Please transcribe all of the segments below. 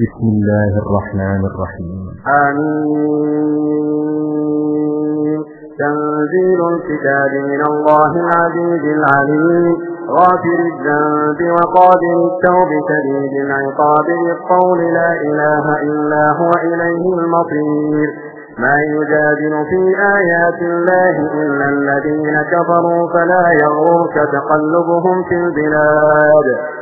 بسم الله الرحمن الرحيم. آمين. تنزيل الكتاب من الله العزيز العليم. غافر الذنب وقادر التوب شديد العقاب بالقول لا إله إلا هو إليه المصير. ما يجادل في آيات الله إلا الذين كفروا فلا يغرك تقلبهم في البلاد.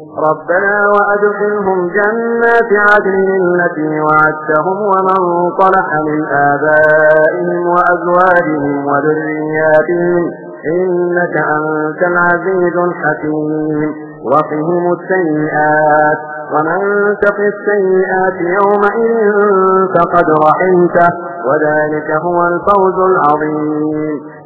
ربنا وأدخلهم جنات عدن التي وعدتهم ومن صلح من آبائهم وأزواجهم وذرياتهم إنك أنت العزيز الحكيم. وقهم السيئات ومن تق السيئات يومئذ فقد رحمته. وذلك هو الفوز العظيم.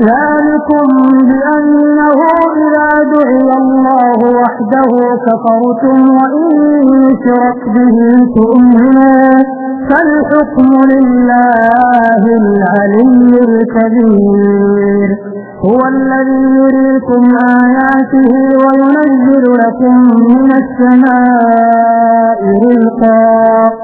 ذلكم بأنه إذا دعي الله وحده كفرتم وإن يشرك به تؤمنون فالحكم لله العلي الكبير. هو الذي يريكم آياته وينزل لكم من السماء رزقا.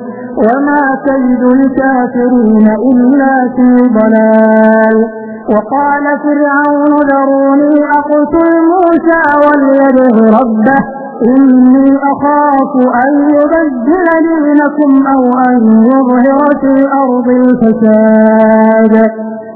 وما كيد الكافرين إلا في ضلال. وقال فرعون ذروني أقتل موسى وليده ربه. إني أخاف أن يبدل دينكم أو أن يظهر في الأرض الفساد.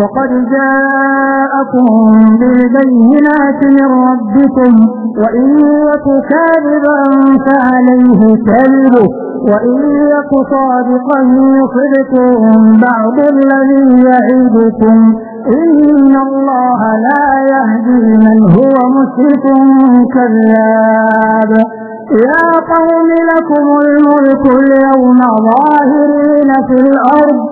وقد جاءكم بالبينات من ربكم وإن يك كاذبا فعليه كذبه وإن يك صادقا يصبكم بعض الذي يعيدكم إن الله لا يهدي من هو مسرف كذاب. يا قوم لكم الملك اليوم ظاهرين في الأرض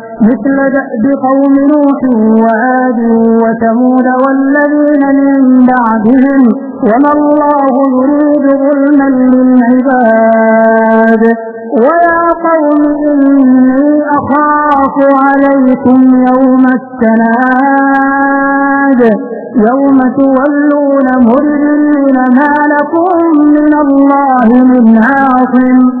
مثل دأب قوم نوح وعاد وثمود والذين من بعدهم وما الله يريد ظلما للعباد. ويا قوم إني أخاف عليكم يوم التناد. يوم تولون مدبرين ما لكم من الله من عاصم.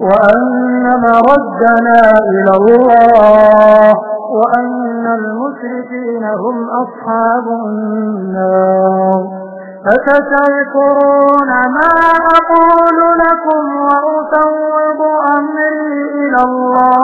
وأن مردنا إلى الله وأن المشركين هم أصحاب النار. فستذكرون ما أقول لكم وأفوض أمري إلى الله؟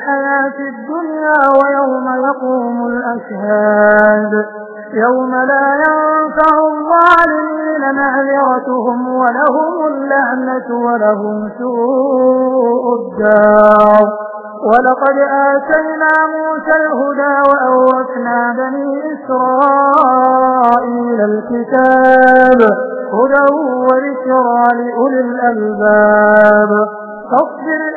الحياة الدنيا ويوم يقوم الأشهاد. يوم لا ينفع الظالمين معذرتهم ولهم اللعنة ولهم سوء الدار. ولقد آتينا موسى الهدى وأورثنا بني إسرائيل الكتاب. هدى وذكرى لأولي الألباب. فاصبر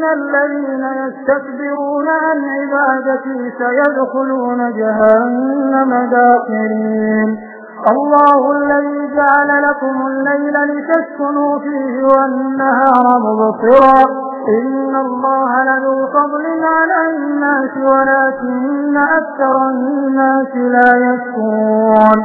إن الذين يستكبرون عن عبادتي سيدخلون جهنم داخرين الله الذي جعل لكم الليل لتسكنوا فيه والنهار مبصرا إن الله لذو فضل على الناس ولكن أكثر الناس لا يشكرون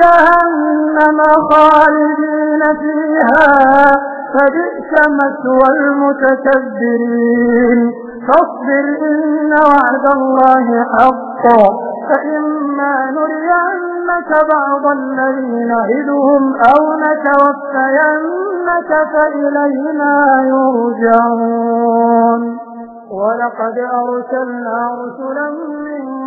جهنم خالدين فيها فبئس مثوى المتكبرين. فاصبر إن وعد الله حق. فإما نرينك بعض الذين نعدهم أو نتوفينك فإلينا يرجعون. ولقد أرسلنا رسلا من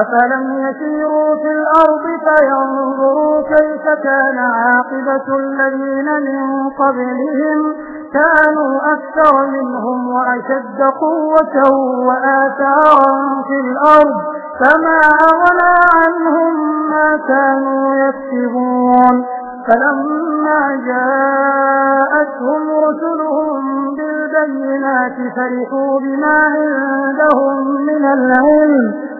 أفلم يسيروا في الأرض فينظروا كيف كان عاقبة الذين من قبلهم كانوا أكثر منهم وأشد قوة وآثارا في الأرض فما أغنى عنهم ما كانوا يكسبون فلما جاءتهم رسلهم بالبينات فرحوا بما عندهم من العلم